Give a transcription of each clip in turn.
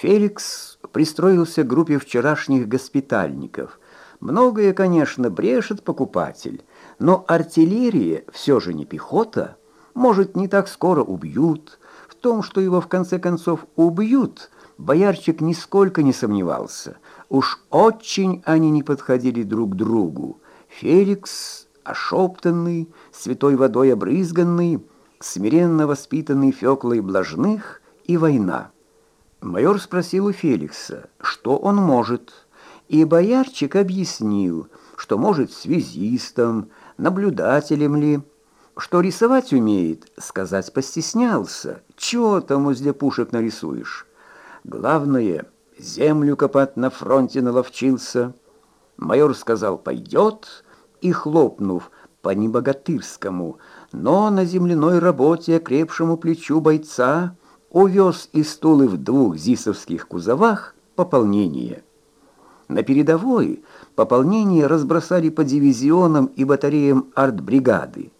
Феликс пристроился к группе вчерашних госпитальников. Многое, конечно, брешет покупатель, но артиллерия все же не пехота. Может, не так скоро убьют. В том, что его в конце концов убьют, боярчик нисколько не сомневался. Уж очень они не подходили друг к другу. Феликс, ошептанный, святой водой обрызганный, смиренно воспитанный Феклой Блажных и война. Майор спросил у Феликса, что он может, и боярчик объяснил, что может связистом, наблюдателем ли, что рисовать умеет, сказать постеснялся. Чего там возле пушек нарисуешь? Главное, землю копать на фронте наловчился. Майор сказал «пойдет», и, хлопнув по небогатырскому, но на земляной работе окрепшему плечу бойца, увез из стулы в двух зисовских кузовах пополнение. На передовой пополнение разбросали по дивизионам и батареям артбригады.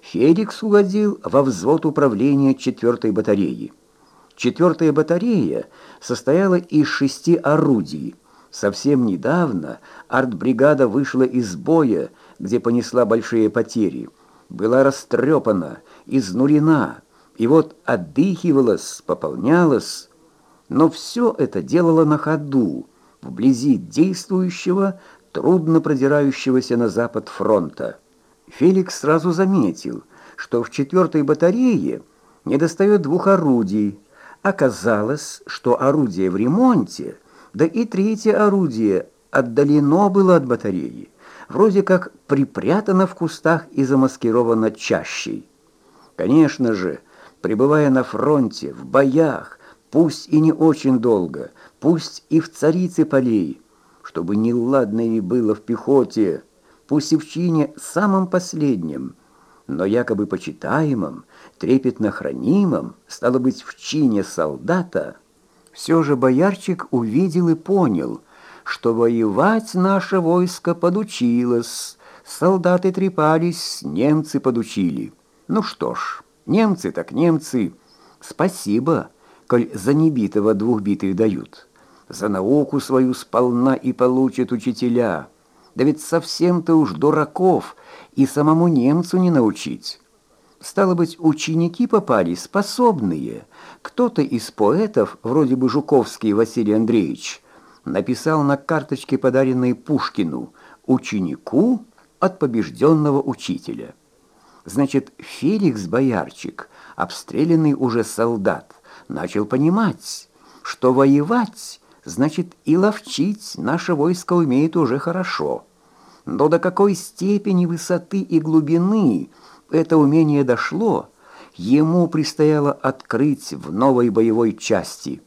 Феликс угодил во взвод управления 4-й батареи. Четвертая батарея состояла из шести орудий. Совсем недавно артбригада вышла из боя, где понесла большие потери. Была растрепана, изнурена, и вот отдыхивалась, пополнялась, но все это делала на ходу, вблизи действующего, трудно продирающегося на запад фронта. Феликс сразу заметил, что в четвертой батарее недостает двух орудий. Оказалось, что орудие в ремонте, да и третье орудие отдалено было от батареи, вроде как припрятано в кустах и замаскировано чащей. Конечно же, пребывая на фронте, в боях, пусть и не очень долго, пусть и в царице полей, чтобы неладно ей было в пехоте, пусть и в чине самом последнем, но якобы почитаемом, трепетно хранимом, стало быть, в чине солдата, все же боярчик увидел и понял, что воевать наше войско подучилось, солдаты трепались, немцы подучили. Ну что ж, Немцы так немцы. Спасибо, коль за небитого двух битых дают. За науку свою сполна и получат учителя. Да ведь совсем-то уж дураков и самому немцу не научить. Стало быть, ученики попали способные. Кто-то из поэтов, вроде бы Жуковский Василий Андреевич, написал на карточке, подаренной Пушкину, «Ученику от побежденного учителя». Значит, Феликс Боярчик, обстрелянный уже солдат, начал понимать, что воевать значит и ловчить наше войско умеет уже хорошо. Но до какой степени высоты и глубины это умение дошло, ему предстояло открыть в новой боевой части.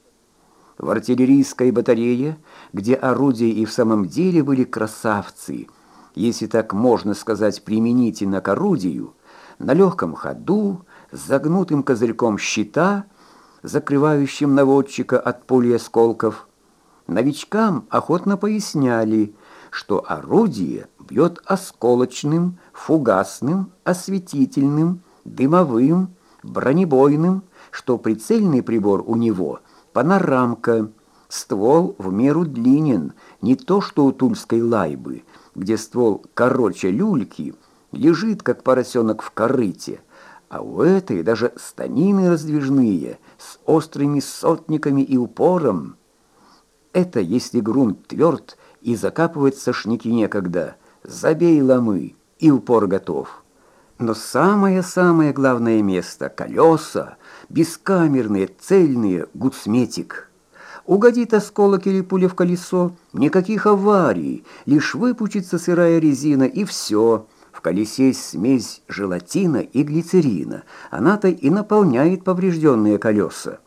В артиллерийской батарее, где орудия и в самом деле были красавцы, если так можно сказать применительно к орудию, на легком ходу, с загнутым козырьком щита, закрывающим наводчика от пули осколков. Новичкам охотно поясняли, что орудие бьет осколочным, фугасным, осветительным, дымовым, бронебойным, что прицельный прибор у него – панорамка, ствол в меру длинен, не то что у тульской лайбы, где ствол короче люльки – лежит, как поросенок в корыте, а у этой даже станины раздвижные, с острыми сотниками и упором. Это если грунт тверд и закапывать сошники некогда, забей ломы, и упор готов. Но самое-самое главное место — колеса, бескамерные, цельные, гудсметик. Угодит осколок или пуля в колесо, никаких аварий, лишь выпучится сырая резина, и все — в колесе смесь желатина и глицерина. Она-то и наполняет поврежденные колеса.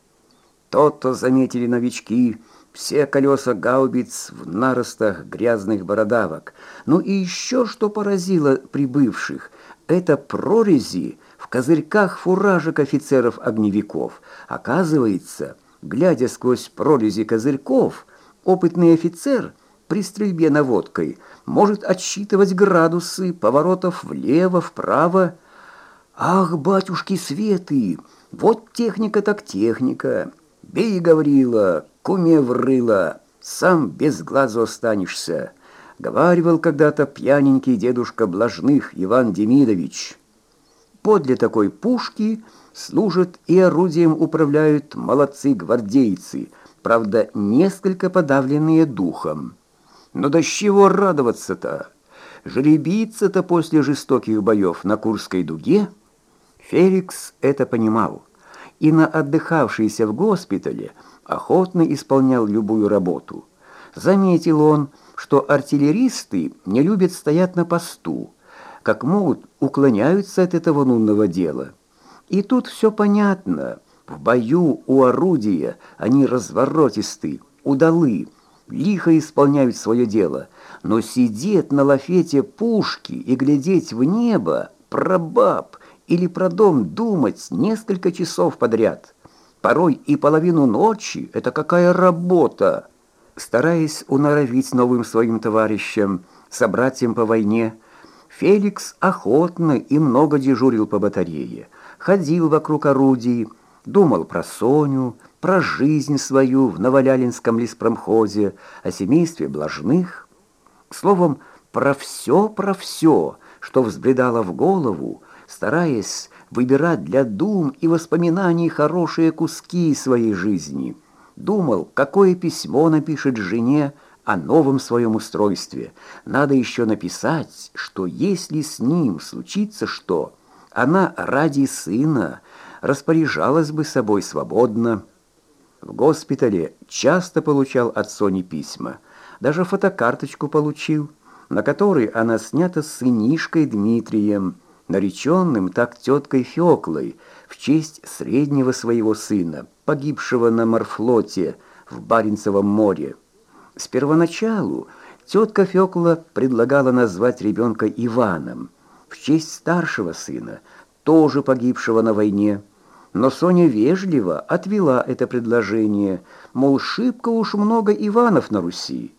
То-то заметили новички, все колеса гаубиц в наростах грязных бородавок. Ну и еще что поразило прибывших, это прорези в козырьках фуражек офицеров-огневиков. Оказывается, глядя сквозь прорези козырьков, опытный офицер при стрельбе наводкой – может отсчитывать градусы поворотов влево, вправо. Ах, батюшки Светы, вот техника так техника. «Бей, Гаврила, куме врыла, сам без глазу останешься», — говаривал когда-то пьяненький дедушка Блажных Иван Демидович. Подле такой пушки служат и орудием управляют молодцы-гвардейцы, правда, несколько подавленные духом. Но до чего радоваться-то? Жеребиться-то после жестоких боев на Курской дуге? Феликс это понимал и на отдыхавшийся в госпитале охотно исполнял любую работу. Заметил он, что артиллеристы не любят стоять на посту, как могут уклоняются от этого нунного дела. И тут все понятно. В бою у орудия они разворотисты, удалы, лихо исполняют свое дело, но сидеть на лафете пушки и глядеть в небо, пробаб, или про дом думать несколько часов подряд. Порой и половину ночи — это какая работа! Стараясь уноровить новым своим товарищам, собратьям по войне, Феликс охотно и много дежурил по батарее, ходил вокруг орудий, думал про Соню, про жизнь свою в Новолялинском леспромхозе, о семействе Блажных. Словом, про все, про все, что взбредало в голову, стараясь выбирать для дум и воспоминаний хорошие куски своей жизни. Думал, какое письмо напишет жене о новом своем устройстве. Надо еще написать, что если с ним случится что, она ради сына распоряжалась бы собой свободно. В госпитале часто получал от Сони письма, даже фотокарточку получил, на которой она снята с сынишкой Дмитрием, нареченным так теткой Феклой в честь среднего своего сына, погибшего на морфлоте в Баренцевом море. С первоначалу тетка Фекла предлагала назвать ребенка Иваном в честь старшего сына, тоже погибшего на войне. Но Соня вежливо отвела это предложение, мол, шибко уж много Иванов на Руси.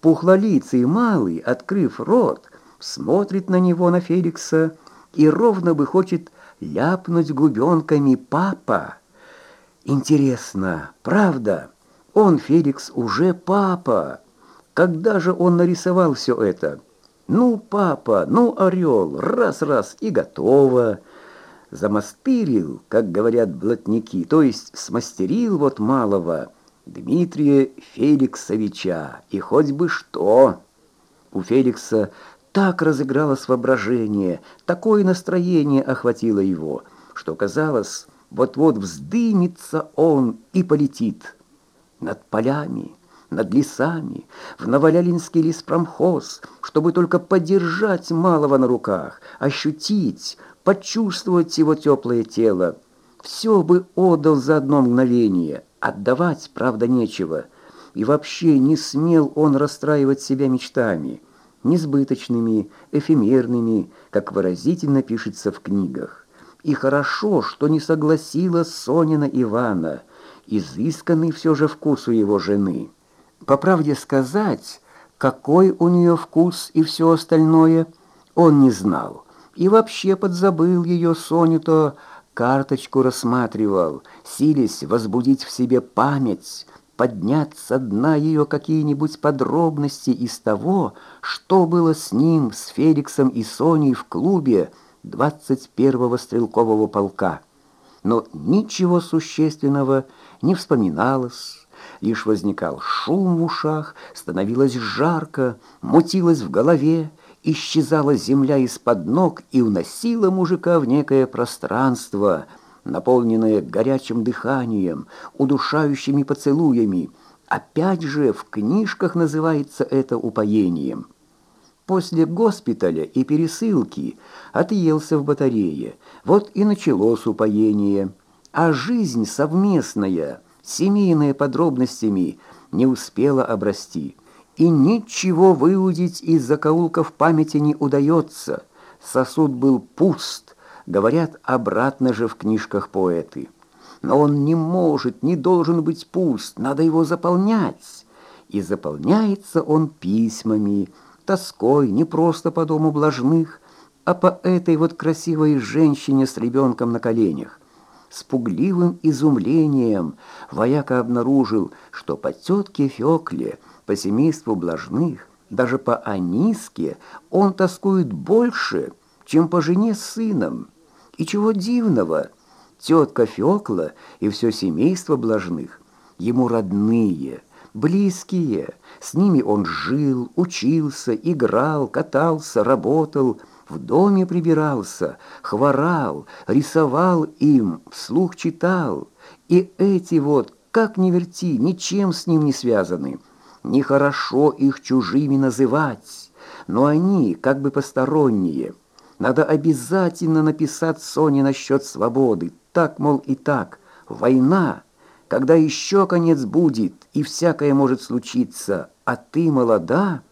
Пухлолицый малый, открыв рот, смотрит на него, на Феликса, и ровно бы хочет ляпнуть губенками «папа». Интересно, правда, он, Феликс, уже папа? Когда же он нарисовал все это? Ну, папа, ну, орел, раз-раз и готово. Замастырил, как говорят блатники, то есть смастерил вот малого Дмитрия Феликсовича, и хоть бы что. У Феликса так разыгралось воображение, такое настроение охватило его, что казалось, вот-вот вздымется он и полетит. Над полями, над лесами, в Новолялинский леспромхоз, чтобы только подержать малого на руках, ощутить, почувствовать его теплое тело. Все бы отдал за одно мгновение, отдавать, правда, нечего. И вообще не смел он расстраивать себя мечтами несбыточными, эфемерными, как выразительно пишется в книгах. И хорошо, что не согласилась Сонина Ивана, изысканный все же вкус у его жены. По правде сказать, какой у нее вкус и все остальное, он не знал. И вообще подзабыл ее Соню-то, карточку рассматривал, силясь возбудить в себе память, поднять со дна ее какие-нибудь подробности из того, что было с ним, с Феликсом и Соней в клубе 21-го стрелкового полка. Но ничего существенного не вспоминалось, лишь возникал шум в ушах, становилось жарко, мутилось в голове, исчезала земля из-под ног и уносила мужика в некое пространство — наполненное горячим дыханием, удушающими поцелуями. Опять же, в книжках называется это упоением. После госпиталя и пересылки отъелся в батарее. Вот и началось упоение. А жизнь совместная, семейная подробностями, не успела обрасти. И ничего выудить из закоулков памяти не удается. Сосуд был пуст, Говорят, обратно же в книжках поэты. Но он не может, не должен быть пуст, надо его заполнять. И заполняется он письмами, тоской не просто по дому блажных, а по этой вот красивой женщине с ребенком на коленях. с пугливым изумлением вояка обнаружил, что по тетке Фекле, по семейству Блажных, даже по Аниске он тоскует больше, чем по жене с сыном. И чего дивного, тетка Фекла и все семейство Блажных ему родные, близкие. С ними он жил, учился, играл, катался, работал, в доме прибирался, хворал, рисовал им, вслух читал. И эти вот, как ни верти, ничем с ним не связаны. Нехорошо их чужими называть, но они как бы посторонние. Надо обязательно написать Соне насчет свободы. Так, мол, и так. Война, когда еще конец будет, и всякое может случиться, а ты молода —